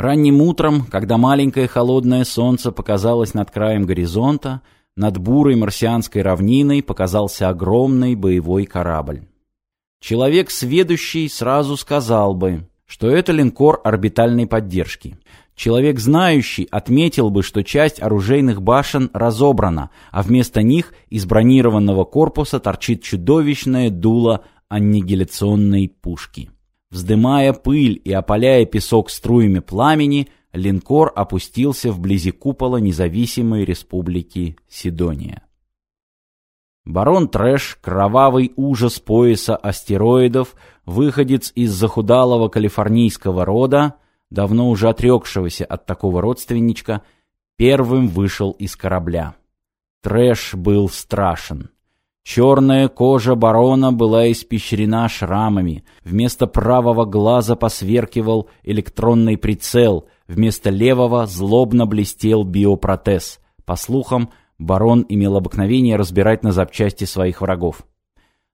Ранним утром, когда маленькое холодное солнце показалось над краем горизонта, над бурой марсианской равниной показался огромный боевой корабль. Человек сведущий сразу сказал бы, что это линкор орбитальной поддержки. Человек знающий отметил бы, что часть оружейных башен разобрана, а вместо них из бронированного корпуса торчит чудовищное дуло аннигиляционной пушки. Вздымая пыль и опаляя песок струями пламени, линкор опустился вблизи купола независимой республики Сидония. Барон Трэш, кровавый ужас пояса астероидов, выходец из захудалого калифорнийского рода, давно уже отрекшегося от такого родственничка, первым вышел из корабля. Трэш был страшен. Черная кожа барона была испещрена шрамами, вместо правого глаза посверкивал электронный прицел, вместо левого злобно блестел биопротез. По слухам, барон имел обыкновение разбирать на запчасти своих врагов.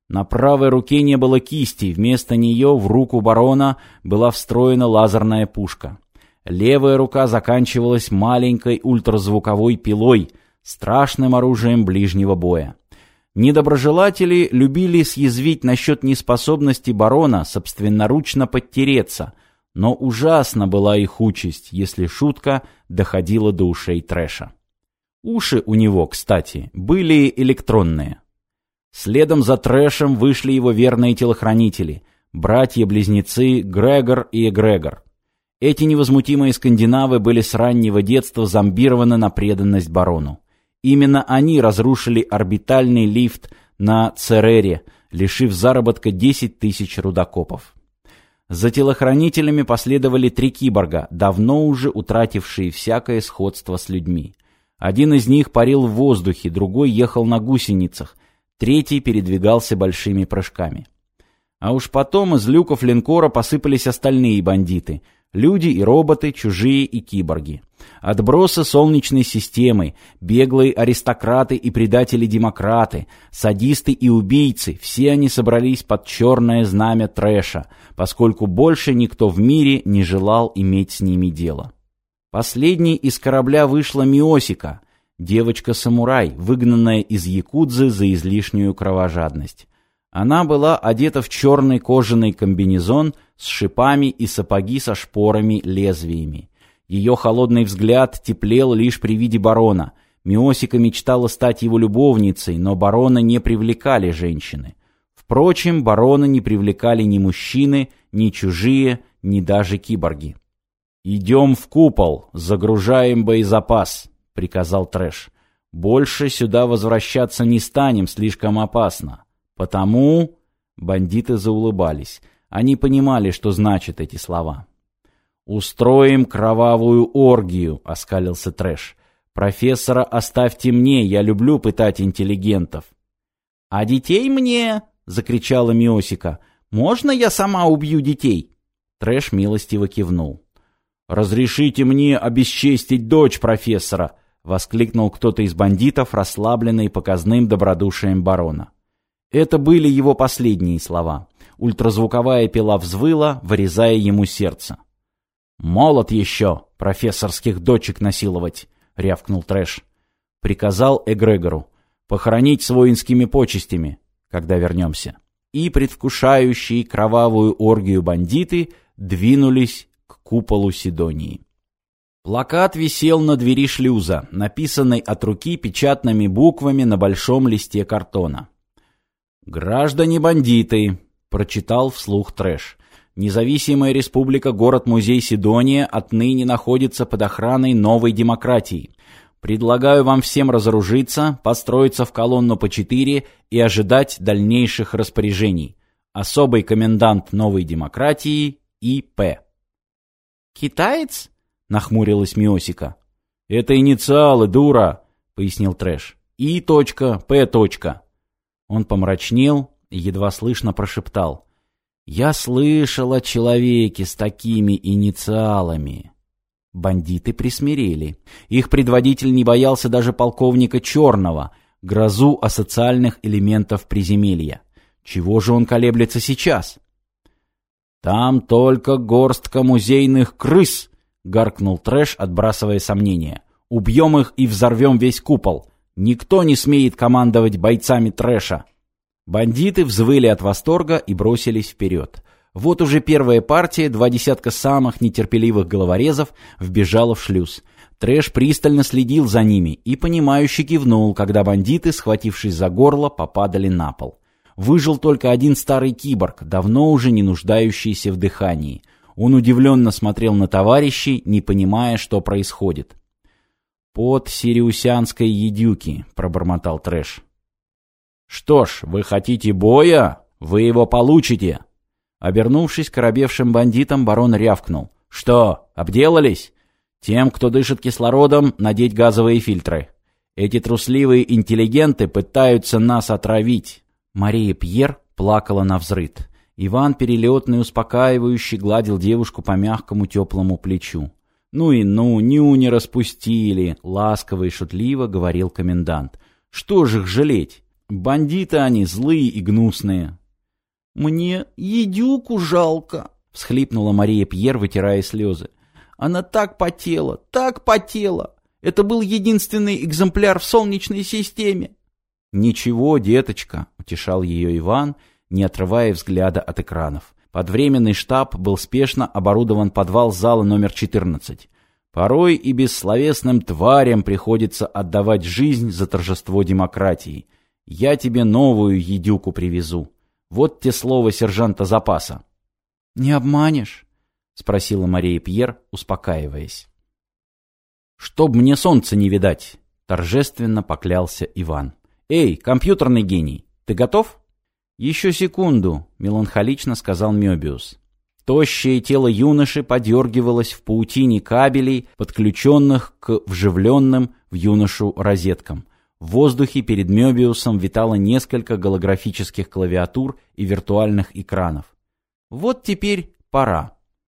На правой руке не было кисти, вместо нее в руку барона была встроена лазерная пушка. Левая рука заканчивалась маленькой ультразвуковой пилой, страшным оружием ближнего боя. Недоброжелатели любили съязвить насчет неспособности барона собственноручно подтереться, но ужасна была их участь, если шутка доходила до ушей трэша. Уши у него, кстати, были электронные. Следом за трэшем вышли его верные телохранители, братья-близнецы Грегор и Эгрегор. Эти невозмутимые скандинавы были с раннего детства зомбированы на преданность барону. Именно они разрушили орбитальный лифт на Церере, лишив заработка 10 тысяч рудокопов. За телохранителями последовали три киборга, давно уже утратившие всякое сходство с людьми. Один из них парил в воздухе, другой ехал на гусеницах, третий передвигался большими прыжками. А уж потом из люков линкора посыпались остальные бандиты — Люди и роботы, чужие и киборги. Отбросы Солнечной системы, беглые аристократы и предатели-демократы, садисты и убийцы – все они собрались под черное знамя трэша, поскольку больше никто в мире не желал иметь с ними дело. Последней из корабля вышла Миосика, девочка-самурай, выгнанная из Якудзы за излишнюю кровожадность. Она была одета в черный кожаный комбинезон с шипами и сапоги со шпорами-лезвиями. Ее холодный взгляд теплел лишь при виде барона. Миосика мечтала стать его любовницей, но барона не привлекали женщины. Впрочем, барона не привлекали ни мужчины, ни чужие, ни даже киборги. «Идем в купол, загружаем боезапас», — приказал Трэш. «Больше сюда возвращаться не станем, слишком опасно. Потому...» Бандиты заулыбались. Они понимали, что значат эти слова. «Устроим кровавую оргию», — оскалился Трэш. «Профессора оставьте мне, я люблю пытать интеллигентов». «А детей мне?» — закричала Миосика. «Можно я сама убью детей?» Трэш милостиво кивнул. «Разрешите мне обесчестить дочь профессора!» — воскликнул кто-то из бандитов, расслабленный показным добродушием барона. Это были его последние слова. Ультразвуковая пила взвыла, вырезая ему сердце. «Молод еще, профессорских дочек насиловать!» — рявкнул Трэш. Приказал Эгрегору похоронить с воинскими почестями, когда вернемся. И предвкушающие кровавую оргию бандиты двинулись к куполу Сидонии. Плакат висел на двери шлюза, написанный от руки печатными буквами на большом листе картона. «Граждане-бандиты!» — прочитал вслух Трэш. «Независимая республика город-музей Сидония отныне находится под охраной новой демократии. Предлагаю вам всем разоружиться, построиться в колонну по четыре и ожидать дальнейших распоряжений. Особый комендант новой демократии И.П. «Китаец?» — нахмурилась Миосика. «Это инициалы, дура!» — пояснил Трэш. И. П. Он помрачнел и едва слышно прошептал. «Я слышал о человеке с такими инициалами». Бандиты присмирели. Их предводитель не боялся даже полковника Черного, грозу асоциальных элементов приземелья. Чего же он колеблется сейчас? «Там только горстка музейных крыс», — гаркнул Трэш, отбрасывая сомнения. «Убьем их и взорвем весь купол. Никто не смеет командовать бойцами Трэша». Бандиты взвыли от восторга и бросились вперед. Вот уже первая партия, два десятка самых нетерпеливых головорезов, вбежала в шлюз. Трэш пристально следил за ними и, понимающе кивнул, когда бандиты, схватившись за горло, попадали на пол. Выжил только один старый киборг, давно уже не нуждающийся в дыхании. Он удивленно смотрел на товарищей, не понимая, что происходит. «Под сириусянской едюки», — пробормотал Трэш. «Что ж, вы хотите боя? Вы его получите!» Обернувшись к оробевшим бандитам, барон рявкнул. «Что, обделались? Тем, кто дышит кислородом, надеть газовые фильтры. Эти трусливые интеллигенты пытаются нас отравить». Мария Пьер плакала на взрыд. Иван перелетный успокаивающий гладил девушку по мягкому теплому плечу. «Ну и ну, ню не распустили!» — ласково и шутливо говорил комендант. «Что же их жалеть? Бандиты они злые и гнусные!» «Мне едюку жалко!» — всхлипнула Мария Пьер, вытирая слезы. «Она так потела, так потела! Это был единственный экземпляр в Солнечной системе!» «Ничего, деточка!» — утешал ее Иван — не отрывая взгляда от экранов. Под временный штаб был спешно оборудован подвал зала номер 14. Порой и бессловесным тварям приходится отдавать жизнь за торжество демократии. Я тебе новую едюку привезу. Вот те слова сержанта запаса. «Не обманешь?» — спросила Мария Пьер, успокаиваясь. «Чтоб мне солнца не видать!» — торжественно поклялся Иван. «Эй, компьютерный гений, ты готов?» «Еще секунду», — меланхолично сказал Мёбиус. Тощее тело юноши подергивалось в паутине кабелей, подключенных к вживленным в юношу розеткам. В воздухе перед Мёбиусом витало несколько голографических клавиатур и виртуальных экранов. Вот теперь пора.